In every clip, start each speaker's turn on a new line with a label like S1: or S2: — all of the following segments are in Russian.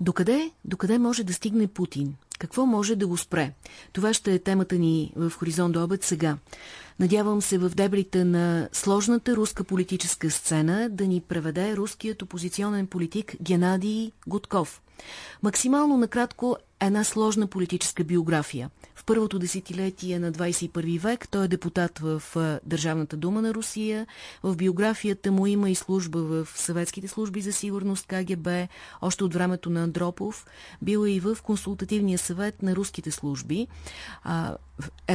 S1: Докъде, докъде може да стигне Путин? Какво може да го спре? Това ще е темата ни в Хоризонт обед сега. Надявам се в дебрите на сложната руска политическа сцена да ни преведе руският опозиционен политик Геннадий Гудков. Максимално накратко една сложна политическа биография. В първото десетилетие на 21 век той е депутат в Държавната дума на Русия. В биографията му има и служба в съветските служби за сигурност КГБ, още от времето на Андропов. Бил е и в консултативния съвет на руските служби,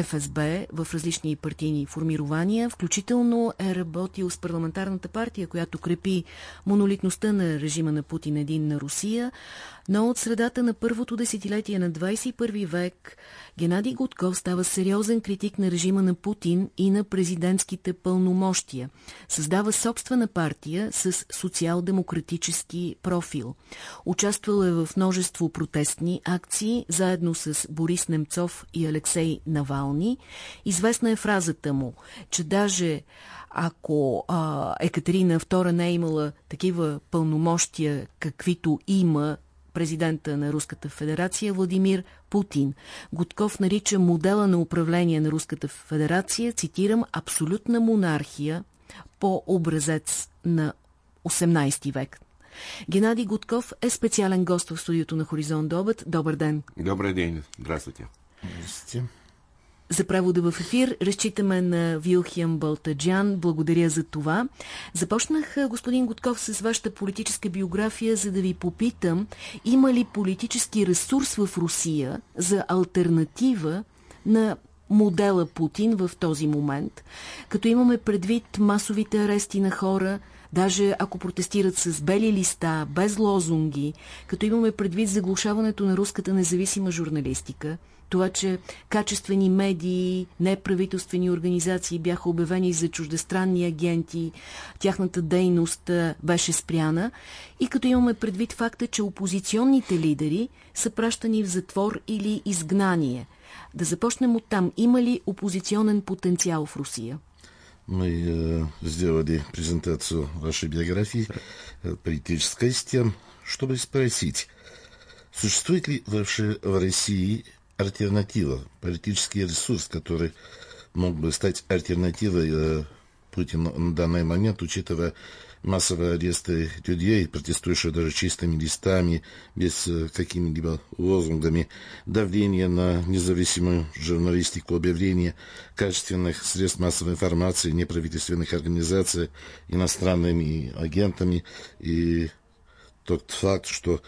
S1: ФСБ, в различни партийни формирования. Включително е работил с парламентарната партия, която крепи монолитността на режима на Путин един на Русия. Но от средата на първото десетилетие на 21 век Геннадий Гудков става сериозен критик на режима на Путин и на президентските пълномощия. Създава собствена партия с социал-демократически профил. Участвал е в множество протестни акции, заедно с Борис Немцов и Алексей Навални. Известна е фразата му, че даже ако а, Екатерина II не е имала такива пълномощия, каквито има президента на Руската федерация Владимир Путин. Гудков нарича модела на управление на Руската федерация, цитирам, абсолютна монархия по образец на 18 век. Геннадий Гудков е специален гост в студиото на Хоризонт Добът. Добър ден.
S2: Добър ден. Здравствуйте.
S1: Здравствуйте. За превода в ефир разчитаме на Вилхиям Балтаджан. Благодаря за това. Започнах, господин Гудков, с вашата политическа биография, за да ви попитам, има ли политически ресурс в Русия за альтернатива на модела Путин в този момент, като имаме предвид масовите арести на хора, даже ако протестират с бели листа, без лозунги, като имаме предвид заглушаването на руската независима журналистика, това, че качествени медии, неправителствени организации бяха обявени за чуждестранни агенти, тяхната дейност беше спряна и като имаме предвид факта, че опозиционните лидери са пращани в затвор или изгнание. Да започнем от там. Има ли опозиционен потенциал в Русия?
S3: Мы э, сделали презентацию вашей биографии э, политической с тем, чтобы спросить, существует ли вообще в России альтернатива, политический ресурс, который мог бы стать альтернативой э, Путину на данный момент, учитывая массовые аресты людей, протестующих даже чистыми листами, без э, какими-либо лозунгами, давление на независимую журналистику, объявление качественных средств массовой информации, неправительственных организаций иностранными агентами. И тот факт, что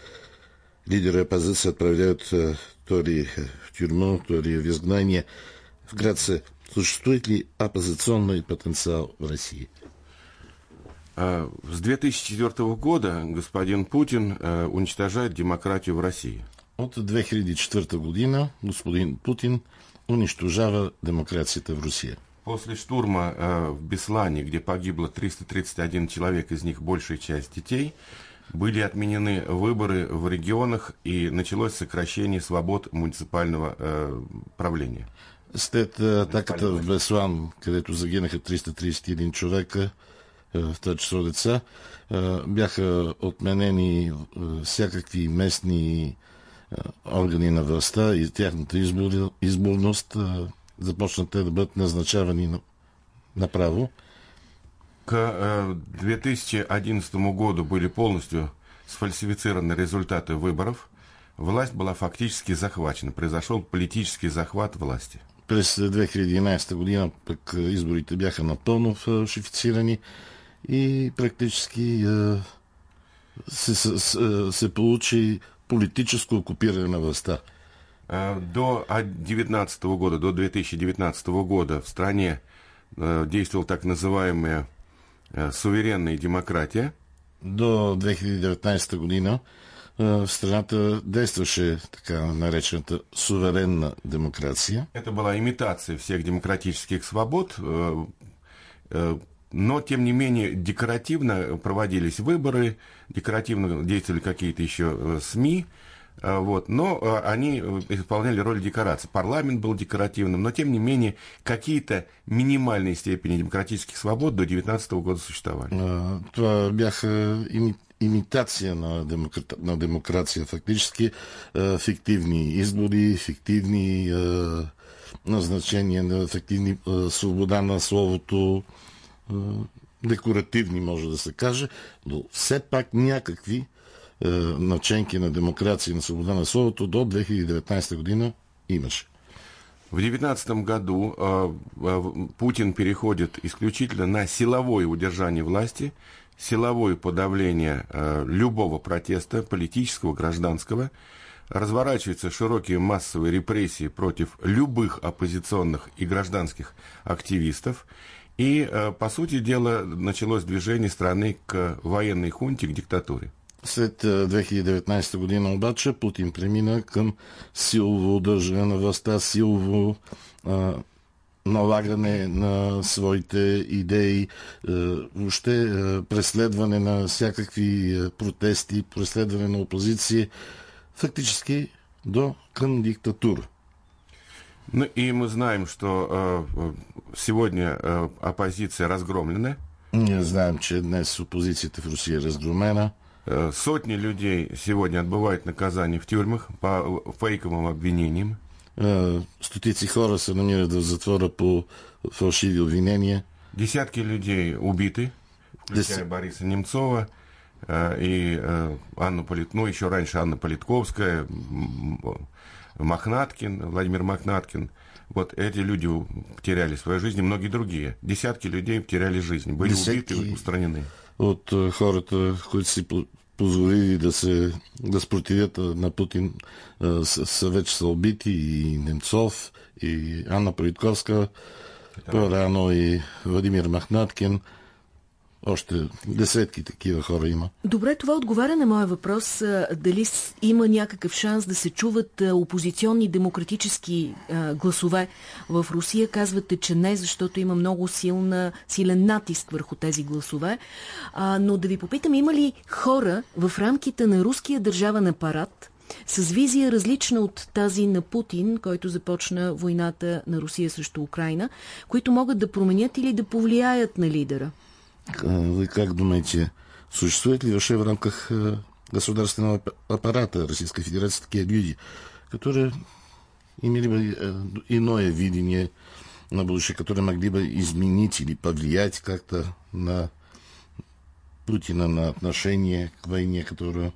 S3: лидеры оппозиции отправляют э, то ли в тюрьму, то ли в изгнание. Вкратце, существует ли оппозиционный потенциал в России?
S2: А, с 2004 года господин Путин э, уничтожает демократию в России.
S3: От 2004 година господин Путин уничтожава демокрацията в России.
S2: После штурма э, в Беслане, где погибло 331 человек, из них большая часть детей, были отменены выборы в регионах и началось сокращение свобод муниципального э, правления.
S3: След атаката в Беслан, където загинаха 331 човека, в това число деца, бяха отменени всякакви местни органи на властта и тяхната изборност започнат да бъдат назначавани направо.
S2: К 2011 году были полностью сфальсифицированы результаты выборов. Власть была фактически захвачена. Произошел политический захват власти.
S3: През 2011 година пък изборите бяха напълно фалшифицирани и практически се, се, се получи политическо оккупиране на властта.
S2: До 2019 года, до 2019 года в стране действовал так называемая суверенная демократия.
S3: До 2019 година в страната действаше така наречената суверенна демокрация.
S2: Это была имитация всех демократических свобод, но, тем не менее, декоративно проводились выборы, декоративно действовали какие-то еще СМИ, вот. Но они исполняли роль декорации. Парламент был декоративным, но тем не менее какие-то минимальные степени демократических свобод до 19 года существовали.
S3: Това бяха имитация на, демокра... на демокрация, фактически е, фиктивни избори, фиктивни е, назначения на ефективни е, свобода на словото, е, декоративни, може да се каже, но все пак някакви наченки на демокрация и на свобода на словото до 2019 година имаше.
S2: В 2019 году э, э, Путин переходит исключительно на силовое удержание власти, силовое подавление э, любого протеста, политического, гражданского. Разворачиваются широкие массовые репрессии против любых оппозиционных и гражданских активистов. И, по сути дела, началось движение страны к военной хунте, к диктатуре.
S3: След 2019 година обаче Путин премина към силово удържане на властта, силово а, налагане на своите идеи, въобще преследване на всякакви протести, преследване на опозиция, фактически до към диктатура.
S2: Ну и мы знаем, что э, сегодня э, оппозиция разгромлена.
S3: Ние знаем, че днес опозицията в Русия е разгромена.
S2: Э, сотни людей сегодня отбывают наказание в тюрьмах по фейковым обвинениям.
S3: Стотици хора се намират в затвора по фалшиви обвинения.
S2: Десятки людей убиты, включая Дес... Бориса Немцова и Анну Полит... ну, еще раньше Анна Политковская, Мохнаткин, Владимир Мохнаткин. Вот эти люди потеряли свою жизнь, и многие другие. Десятки людей потеряли жизнь, были Десятки... убиты устранены.
S3: От хората, които си позволили да се да спротивят на Путин, са вече са убити и Немцов, и Анна Политковска, по-рано и Владимир Махнаткин. Още десетки такива хора има.
S1: Добре, това отговаря на моя въпрос. Дали има някакъв шанс да се чуват опозиционни демократически гласове в Русия? Казвате, че не, защото има много силна, силен натиск върху тези гласове. но да ви попитам, има ли хора в рамките на руския държавен апарат, с визия различна от тази на Путин, който започна войната на Русия срещу Украина, които могат да променят или да повлияят на лидера?
S3: Вы как думаете, существует ли вообще в рамках государственного аппарата Российской Федерации такие люди, которые имели бы иное видение на будущее, которые могли бы изменить или повлиять как-то на Путина, на отношение к войне, которую...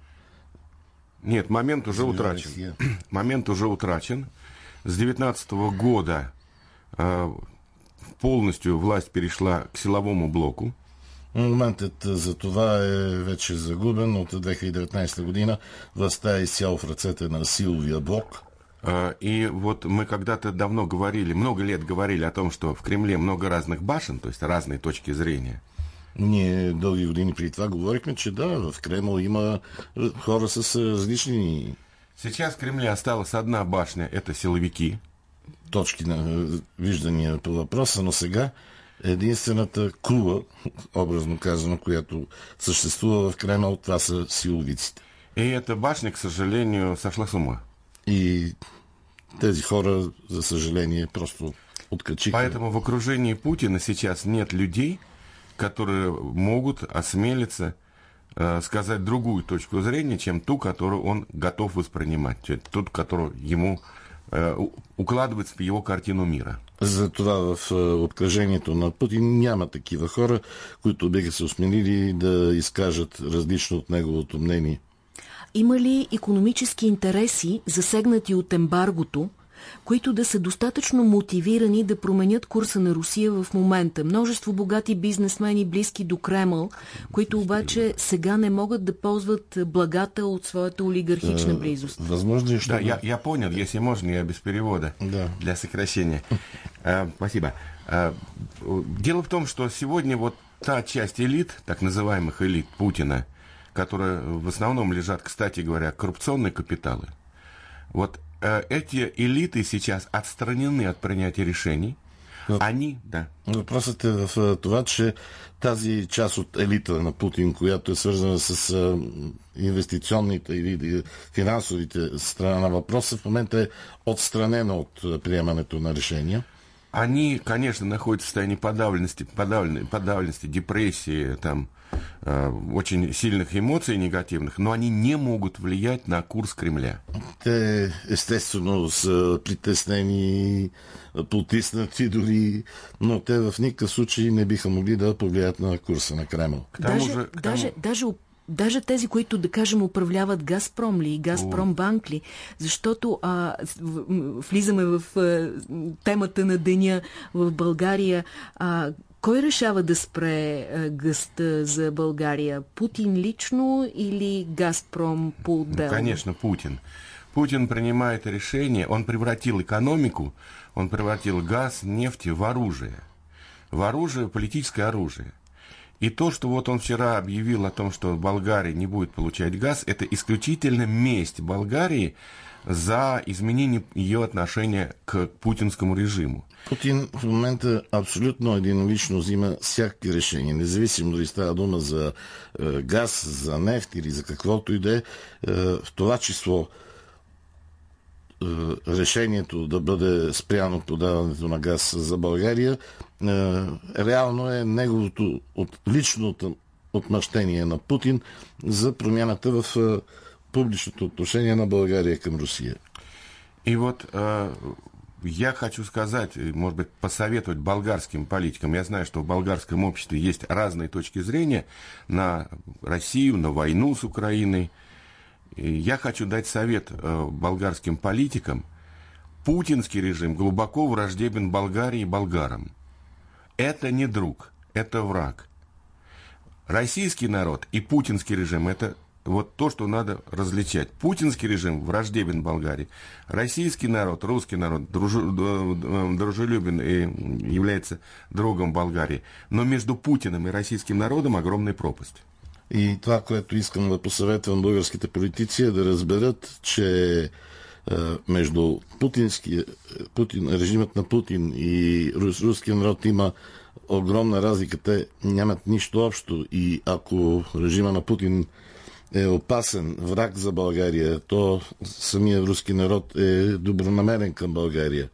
S2: Нет, момент уже утрачен. Россия. Момент уже утрачен. С 19 года э, полностью власть перешла к силовому блоку.
S3: Моментът за това е вече загубен. От 2019 година властта е изцяло в ръцете на силовия блок.
S2: И вот мы когда-то давно говорили, много лет говорили о том, что в Кремле много разных башен, то есть разные точки зрения.
S3: Ние дълги години преди това говорихме, че да, в Кремл има хора с различни...
S2: Сейчас в Кремле осталась одна башня, это силовики.
S3: Точки на виждания по въпроса, но сега единствената кула, образно казано, която съществува в Кремъл, това са силовиците.
S2: И эта башня, к сожалению, сошла с ума.
S3: И тези хора, за съжаление, просто откачиха.
S2: Поэтому в окружении Путина сейчас нет людей, которые могут осмелиться э, сказать другую точку зрения, чем ту, которую он готов воспринимать, ту, которую ему э, укладывается в его картину мира.
S3: За това в обкръжението на Путин няма такива хора, които биха се осмелили да изкажат различно от неговото мнение.
S1: Има ли економически интереси, засегнати от ембаргото, които да са достатъчно мотивирани да променят курса на Русия в момента. Множество богати бизнесмени, близки до Кремъл, които обаче сега не могат да ползват благата от своята олигархична близост.
S3: Възможно
S2: что... Да, я, я понял, если можно, я без перевода.
S3: Да.
S2: Для сокращения. А, спасибо. А, дело в том, что сегодня вот та часть элит, так называемых элит Путина, которые в основном лежат, кстати говоря, коррупционные капиталы, вот эти элиты сейчас отстранены от принятия решений. Они, да.
S3: Въпросът е в това, че тази част от елита на Путин, която е свързана с инвестиционните или финансовите страна на въпроса, в момента е отстранена от приемането на решения.
S2: Они, конечно, находятся в состоянии подавленности, подавленности, подавленности депрессии, там, э, очень сильных эмоций негативных, но они не могут влиять на курс Кремля.
S3: Те, естествено, са притеснени, потиснати дори, но те в никакъв случай не биха могли да повлияят на курса на Кремъл.
S1: Даже, же, тому... даже, даже даже тези, които, да кажем, управляват Газпром ли и Газпром банк ли, защото а, влизаме в а, темата на деня в България. А, кой решава да спре а, гъста за България? Путин лично или Газпром по-отделно?
S2: Ну, конечно, Путин. Путин принимает решение, он превратил экономику, он превратил газ, нефть в оружие. В оружие, политическое оружие. И то, что вот он вчера объявил о том, что Болгария не будет получать газ, это исключительно месть Болгарии за изменение ее отношения к путинскому режиму.
S3: Путин в момента абсолютно единолично взима всякакви решения, независимо дали става дума за е, газ, за нефт или за каквото и да е, в това число решението да бъде спряно подаването на газ за България реално е неговото от, лично отмъщение на Путин за промяната в публичното отношение на България към Русия.
S2: И вот э, я хочу сказать, может быть, посоветовать болгарским политикам. Я знаю, что в болгарском обществе есть разные точки зрения на Россию, на войну с Украиной. Я хочу дать совет э, болгарским политикам. Путинский режим глубоко враждебен Болгарии и болгарам. Это не друг, это враг. Российский народ и путинский режим – это вот то, что надо различать. Путинский режим враждебен Болгарии. Российский народ, русский народ дружелюбен и является другом Болгарии. Но между Путиным и российским народом огромная пропасть.
S3: И това, което искам да посъветвам българските политици е да разберат, че между путинския, Путин, режимът на Путин и рус, руския народ има огромна разлика. Те нямат нищо общо и ако режима на Путин е опасен враг за България, то самия руски народ е добронамерен към България.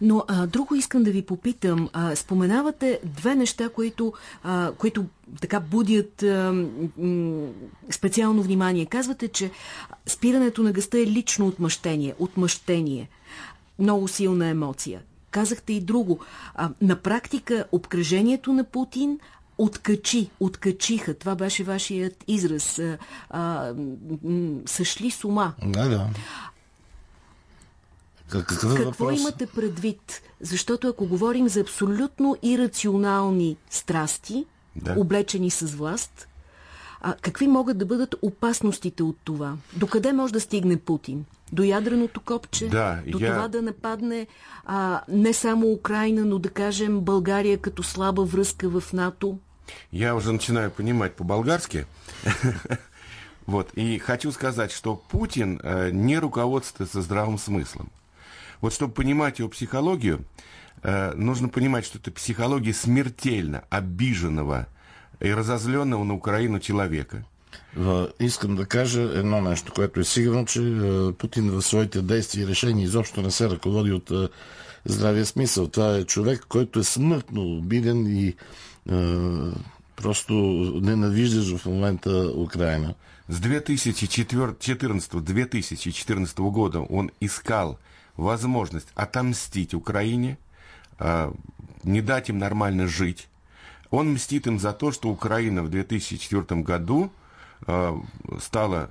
S1: Но а, друго искам да ви попитам. А, споменавате две неща, които, а, които така будят а, специално внимание. Казвате, че спирането на гъста е лично отмъщение. Отмъщение. Много силна емоция. Казахте и друго. А, на практика обкръжението на Путин откачи, откачиха. Това беше вашият израз. А, а, съшли с ума.
S3: Да, да.
S1: Какъв е Какво въпрос? имате предвид? Защото ако говорим за абсолютно ирационални страсти, да. облечени с власт, а, какви могат да бъдат опасностите от това? Докъде може да стигне Путин? До ядреното копче?
S2: Да,
S1: до я... това да нападне а, не само Украина, но да кажем България като слаба връзка в НАТО?
S2: Я уже начинаю понимать по-болгарски. Вот. И хочу сказать, что Путин э, не руководствуется здравым смыслом. Вот чтобы понимать его психологию, э, нужно понимать, что это психология смертельно обиженного и разозленного на Украину человека.
S3: Искам да кажа едно нещо, което е сигурно, че Путин в своите действия и решения изобщо не се ръководи от здравия смисъл. Това е човек, който е смъртно обиден и просто ненавиждаш в момента Украина.
S2: С 2014-2014 года он искал возможность отомстить Украине, не дать им нормально жить. Он мстит им за то, что Украина в 2004 году стала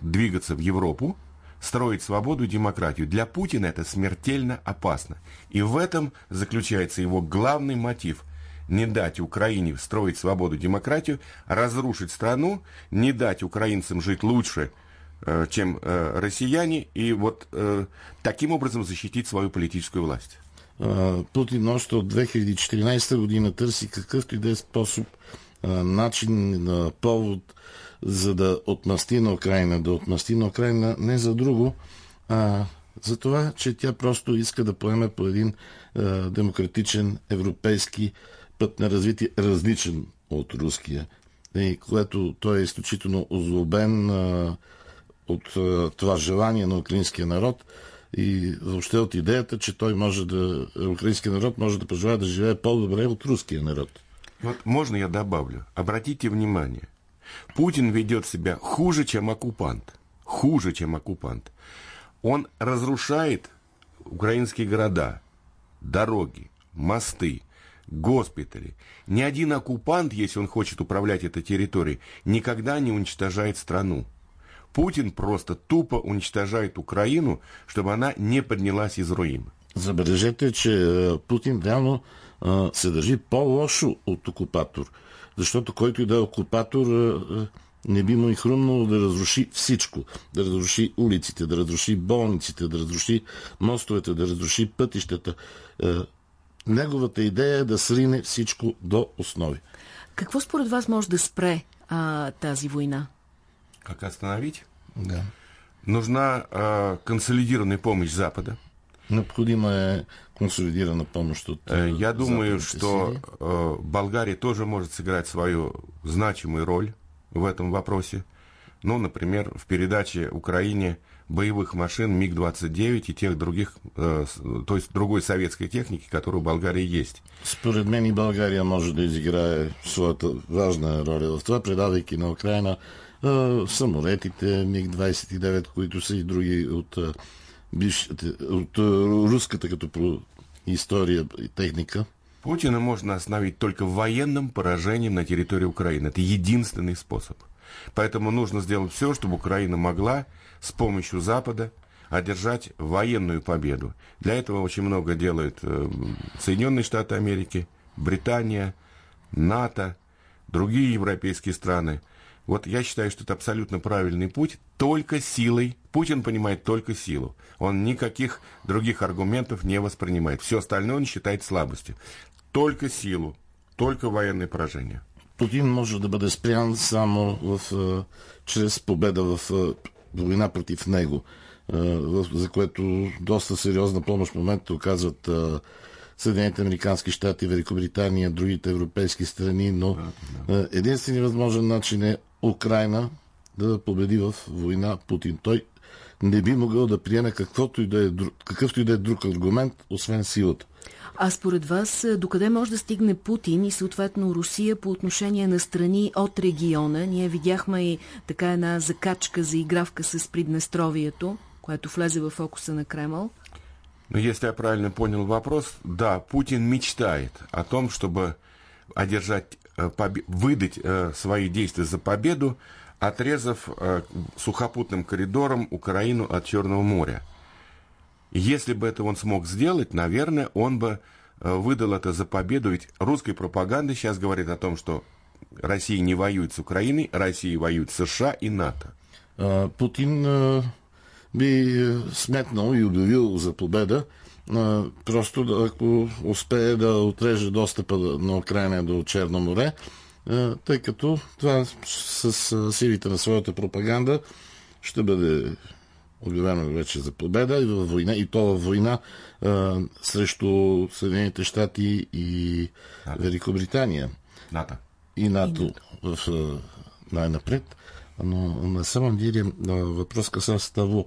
S2: двигаться в Европу, строить свободу и демократию. Для Путина это смертельно опасно. И в этом заключается его главный мотив – не дать Украине строить свободу и демократию, разрушить страну, не дать украинцам жить лучше – Э, чем россияне, и вот таким образом защитить свою политическую власть.
S3: Путин още от 2014 година търси какъвто и да е способ, начин, повод, за да отмъсти на Украина. Да отмъсти на Украина не за друго, а за това, че тя просто иска да поеме по един демократичен европейски път на развитие, различен от руския. И което той е изключително озлобен, от това желание на украинския народ и въобще от идеята, че той може да, украинския народ може да пожелая да живее по-добре от русския народ.
S2: Вот можно я добавлю? Обратите внимание, Путин ведет себя хуже, чем оккупант. Хуже, чем оккупант. Он разрушает украинские города, дороги, мосты, госпитали. Ни один оккупант, если он хочет управлять этой территорией, никогда не уничтожает страну. Путин просто тупо уничтожает Украину, чтобы она не поднялась из руин.
S3: Забележете, че Путин реално се държи по-лошо от окупатор. Защото който и да е окупатор, не би му и хрумнало да разруши всичко. Да разруши улиците, да разруши болниците, да разруши мостовете, да разруши пътищата. Неговата идея е да срине всичко до основи.
S1: Какво според вас може да спре а, тази война?
S2: Как остановить?
S3: Да.
S2: Нужна а, консолидированная помощь Запада.
S3: Необходима е консолидирана помощь от
S2: Э, Я думаю, что э, Болгария тоже может сыграть свою значимую роль в этом вопросе. Ну, например, в передаче Украине боевых машин МиГ-29 и тех других, э, то есть другой советской техники, которая у Болгарии есть.
S3: Според мен и България може да изиграе своята важна роля в това, предавайки на Украина а, самолетите МиГ-29, които са и други от, а, бившите, от а, руската като история и техника.
S2: Путина можно остановить только военным поражением на территории Украины. Это единственный способ. Поэтому нужно сделать все, чтобы Украина могла с помощью Запада одержать военную победу. Для этого очень много делают э, Соединенные Штаты Америки, Британия, НАТО, другие европейские страны. Вот я считаю, что это абсолютно правильный путь, только силой. Путин понимает только силу. Он никаких других аргументов не воспринимает. Все остальное он считает слабостью. Только силу, только военное поражение.
S3: Путин може да бъде спрян само в, чрез победа в война против него, а, за което доста сериозна помощ в момента оказват а, Съединените Американски щати, Великобритания, другите европейски страни, но а, единственият възможен начин е Украина да победи в война Путин. Той не би могъл да приеме каквото и да е, какъвто и да е друг аргумент, освен силата.
S1: А според вас, а, докъде може да стигне Путин и съответно Русия по отношение на страни от региона? Ние видяхме и така една закачка за игравка с Приднестровието, което влезе в фокуса на Кремъл.
S2: Но если я правильно понял вопрос, да, Путин мечтает о том, чтобы одержать, выдать э, свои действия за победу, отрезав э, сухопутным коридором Украину от Черного моря. Если бы это он смог сделать, наверное, он бы э, выдал это за победу. Ведь русская пропаганда сейчас говорит о том, что Россия не воюет с Украиной, Россия воюет с США и НАТО.
S3: Путин би сметнал и обявил за победа, просто ако успее да отреже достъпа на Украина до Черно море, тъй като това с силите на своята пропаганда ще бъде обявено вече за победа и във война, и то във война а, срещу Съединените щати и Великобритания
S2: НАТО.
S3: и НАТО в, най-напред. Но на самом деле а, въпрос касался того,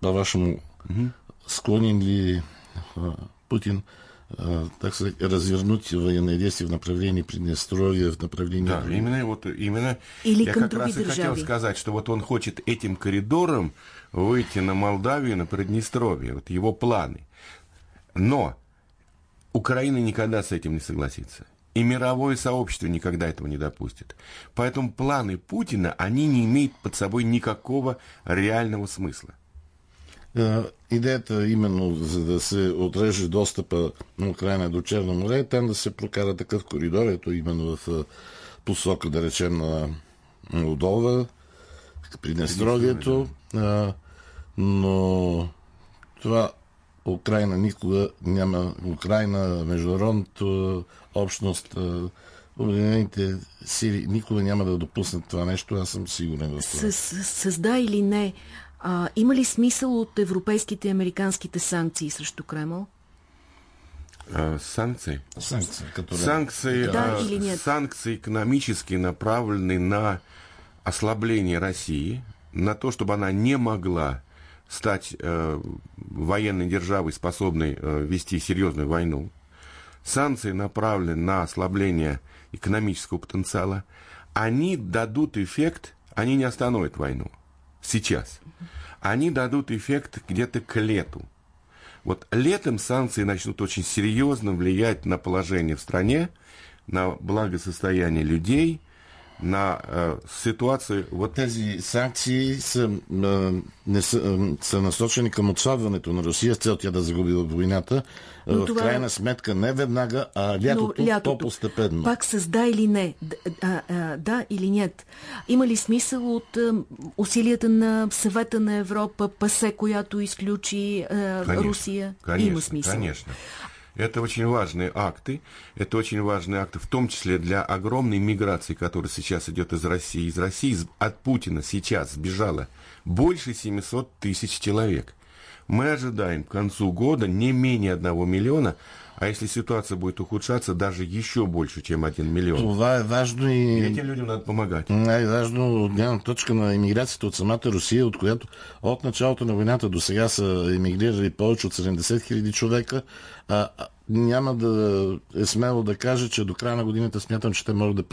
S3: по-вашему, склонен ли а, Путин а, так сказать, развернуть военные действия в направлении Приднестровья, в направлении...
S2: Да, именно вот именно
S1: Или
S2: я как раз и
S1: други
S2: хотел сказать, что вот он хочет этим коридором выйти на Молдавию, на Приднестровье, вот его планы. Но Украина никогда с этим не согласится. И мировое сообщество никогда этого не допустит. Поэтому планы Путина, они не имеют под собой никакого реального смысла.
S3: А, Идеята именно за да се отреже достъпа на Украина до Черно море, е там да се прокара такъв коридор, ето именно в а, посока, да речем, на Молдова, Приднестровието, а, но това Украина никога няма, Украина, международната общност, Обединените сили никога няма да допуснат това нещо, аз съм сигурен в това.
S1: С, с, с да или не, а, има ли смисъл от европейските и американските санкции срещу Кремъл?
S2: Э, Санкции.
S3: Санкции, которые...
S2: Санкции,
S1: Да
S2: э,
S1: или нет?
S2: санкции экономически направлены на ослабление России, на то, чтобы она не могла стать э, военной державой, способной э, вести серьезную войну. Санкции направлены на ослабление экономического потенциала. Они дадут эффект, они не остановят войну сейчас. Они дадут эффект где-то к лету. Вот летом санкции начнут очень серьезно влиять на положение в стране, на благосостояние людей – на е, ситуация.
S3: Вот... Тези санкции са, е, не са, е, са насочени към отслабването на Русия с цел тя да загуби войната. Но в това... крайна сметка не веднага, а лятото, лятото по-постепенно.
S1: Пак с да или не, да, а, да или нет. Има ли смисъл от а, усилията на съвета на Европа, ПАСЕ, която изключи а, конечно, Русия?
S2: Конечно,
S1: Има смисъл.
S2: Конечно. Это очень важные акты, это очень важные акты, в том числе для огромной миграции, которая сейчас идет из России. Из России от Путина сейчас сбежало больше 700 тысяч человек. Мы ожидаем к концу года не менее одного миллиона, а если ситуация будет ухудшаться, даже еще больше, чем один миллион.
S3: Това е важно и...
S2: и этим людям надо помагать.
S3: Най-важно от гледна точка на емиграцията от самата Русия, от която от началото на войната до сега са емигрирали повече от 70 хиляди човека. А, няма да е смело да каже, че до края на годината смятам, че те може да,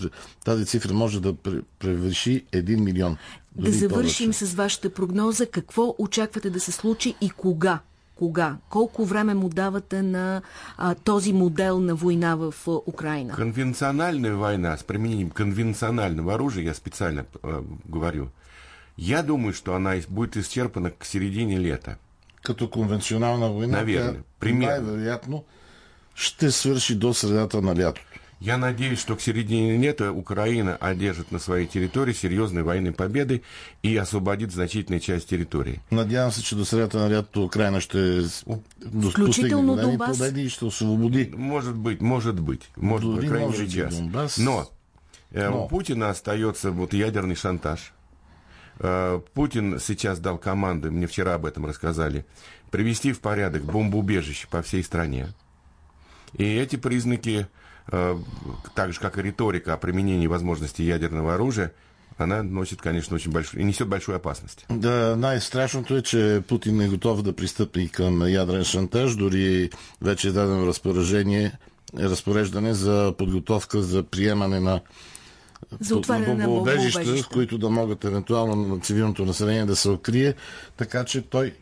S3: тази цифра може да превърши 1 милион.
S1: Да завършим повече. с вашата прогноза. Какво очаквате да се случи и кога? Кога? Колко време му давате на а, този модел на война в а, Украина?
S2: Конвенциональная война с применением конвенционального оружия, я специально э, говорю, я думаю, что она будет исчерпана к середине лета.
S3: Като конвенционална война,
S2: Наверное, примерно.
S3: най-вероятно ще свърши до средата на лятото.
S2: Я надеюсь, что к середине лета Украина одержит на своей территории серьезные военные победы и освободит значительную часть территории.
S3: Надявам се, че до средата на лятото Украина ще
S1: Включително Донбас?
S3: победи и ще освободи.
S2: Может быть, может быть. Может, быть, крайней мере, час. Донбас. Но, э, Но у Путина остается вот ядерный шантаж. Э, Путин сейчас дал команды, мне вчера об этом рассказали, привести в порядок бомбоубежище по всей стране. И эти признаки так же, как и риторика о применении возможности ядерного оружия, она носит, конечно, очень большую и несет большую опасность.
S3: Да, най-страшното е, че Путин е готов да пристъпи към ядрен шантаж, дори вече е дадено разпоръжение, разпореждане за подготовка за приемане на
S1: за отваряне на бомбоубежища,
S3: в които да могат евентуално на цивилното население да се открие, така че той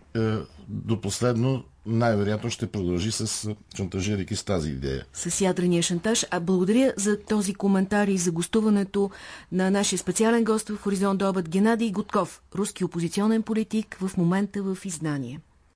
S3: до последно най-вероятно ще продължи с шантажирайки с тази идея.
S1: С ядрения шантаж. А благодаря за този коментар и за гостуването на нашия специален гост в Хоризонт до Геннадий Гудков, руски опозиционен политик в момента в изнание.